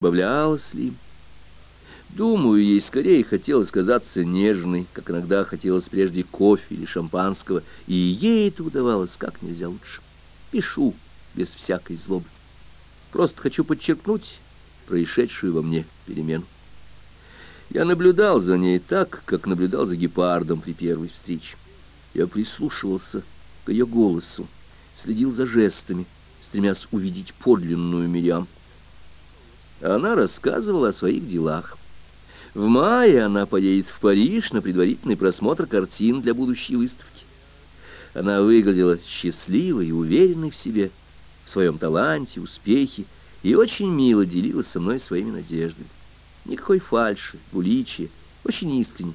забавлялась ли. Думаю, ей скорее хотелось казаться нежной, как иногда хотелось прежде кофе или шампанского, и ей это удавалось как нельзя лучше. Пишу без всякой злобы. Просто хочу подчеркнуть происшедшую во мне перемену. Я наблюдал за ней так, как наблюдал за гепардом при первой встрече. Я прислушивался к ее голосу, следил за жестами, стремясь увидеть подлинную Мириам. Она рассказывала о своих делах. В мае она поедет в Париж на предварительный просмотр картин для будущей выставки. Она выглядела счастливой и уверенной в себе, в своем таланте, успехе, и очень мило делилась со мной своими надеждами. Никакой фальши, буличия, очень искренне.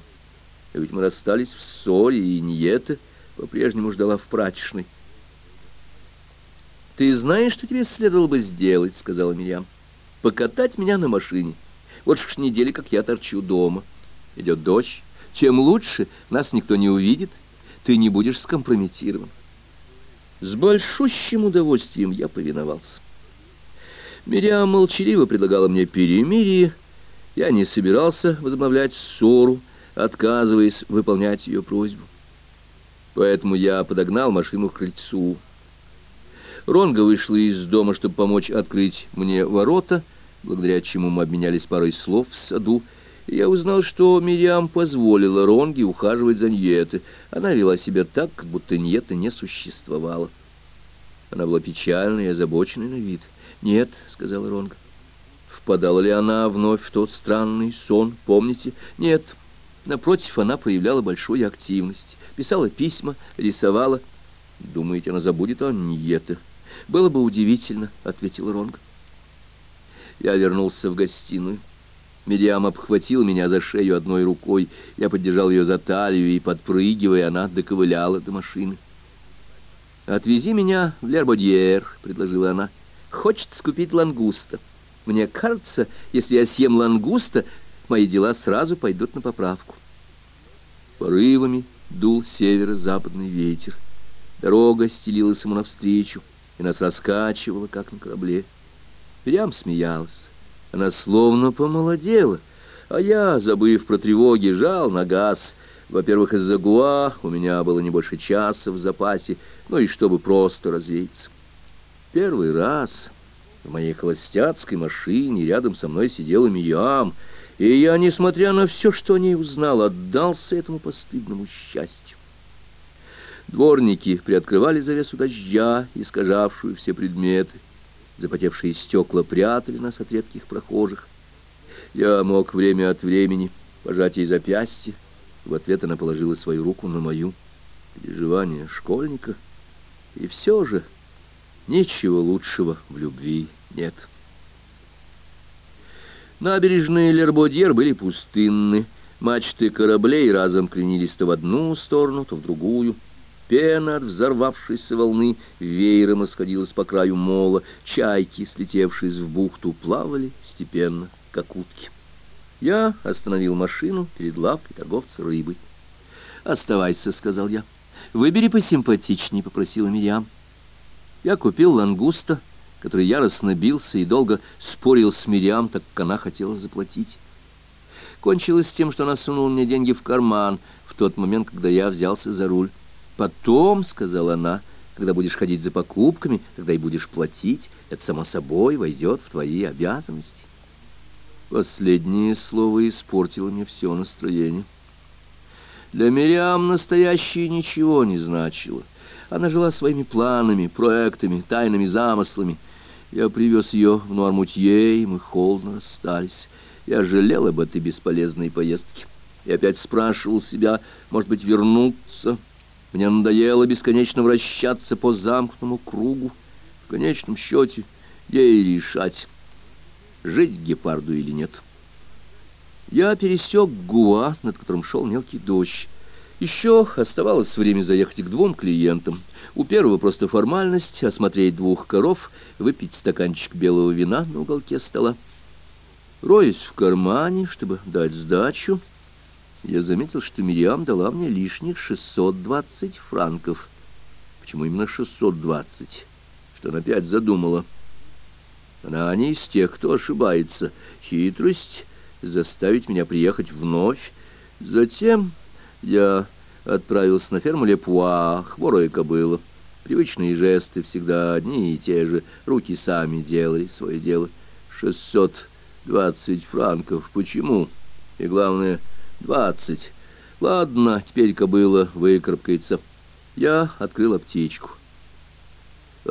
А ведь мы расстались в ссоре, и это по-прежнему ждала в прачечной. «Ты знаешь, что тебе следовало бы сделать?» — сказала Мирьям покатать меня на машине. Вот уж недели, как я торчу дома. Идет дождь. Чем лучше, нас никто не увидит. Ты не будешь скомпрометирован. С большущим удовольствием я повиновался. Мириам молчаливо предлагала мне перемирие. Я не собирался возобновлять ссору, отказываясь выполнять ее просьбу. Поэтому я подогнал машину к крыльцу. Ронга вышла из дома, чтобы помочь открыть мне ворота — благодаря чему мы обменялись парой слов в саду, я узнал, что Мириам позволила Ронге ухаживать за Ньеты. Она вела себя так, как будто Ньеты не существовало. Она была печальной и озабоченной на вид. «Нет», — сказала Ронга. Впадала ли она вновь в тот странный сон, помните? Нет. Напротив, она проявляла большую активность. Писала письма, рисовала. Думаете, она забудет о Ньете? Было бы удивительно, — ответила Ронга. Я вернулся в гостиную. Мириам обхватил меня за шею одной рукой. Я поддержал ее за талию, и, подпрыгивая, она доковыляла до машины. «Отвези меня в Лербодьер», — предложила она. «Хочется купить лангуста. Мне кажется, если я съем лангуста, мои дела сразу пойдут на поправку». Порывами дул северо-западный ветер. Дорога стелилась ему навстречу, и нас раскачивала, как на корабле. Мириам смеялась. Она словно помолодела, а я, забыв про тревоги, жал на газ. Во-первых, из-за гуа у меня было не больше часа в запасе, ну и чтобы просто развеяться. Первый раз в моей холостяцкой машине рядом со мной сидела Миям, и я, несмотря на все, что о ней узнал, отдался этому постыдному счастью. Дворники приоткрывали завесу дождя, искажавшую все предметы. Запотевшие стекла прятали нас от редких прохожих. Я мог время от времени пожать ей запястье. В ответ она положила свою руку на мою. Переживание школьника. И все же ничего лучшего в любви нет. Набережные Лербодьер были пустынны. Мачты кораблей разом кренились то в одну сторону, то в другую. Пена от взорвавшейся волны веером исходилась по краю мола. Чайки, слетевшие в бухту, плавали степенно, как утки. Я остановил машину перед лавкой торговца рыбой. «Оставайся», — сказал я. «Выбери посимпатичней», — попросила Мириам. Я купил лангуста, который яростно бился и долго спорил с Мириам, так как она хотела заплатить. Кончилось тем, что она сунула мне деньги в карман в тот момент, когда я взялся за руль. Потом, — сказала она, — когда будешь ходить за покупками, тогда и будешь платить. Это, само собой, войдет в твои обязанности. Последнее слово испортило мне все настроение. Для Мириам настоящее ничего не значило. Она жила своими планами, проектами, тайными замыслами. Я привез ее в Нуармутье, и мы холодно расстались. Я жалел об этой бесполезной поездке. И опять спрашивал себя, может быть, вернуться... Мне надоело бесконечно вращаться по замкнутому кругу. В конечном счете ей решать, жить гепарду или нет. Я пересек Гуа, над которым шел мелкий дождь. Еще оставалось время заехать к двум клиентам. У первого просто формальность — осмотреть двух коров, выпить стаканчик белого вина на уголке стола. Роясь в кармане, чтобы дать сдачу, я заметил, что Мириам дала мне лишних 620 франков. Почему именно 620? Что она опять задумала? Она не из тех, кто ошибается. Хитрость — заставить меня приехать вновь. Затем я отправился на ферму Лепуа, хворая кобыла. Привычные жесты всегда одни и те же. Руки сами делали свое дело. Шестьсот двадцать франков. Почему? И главное, двадцать. Ладно, теперь кобыла выкарабкается. Я открыла птичку.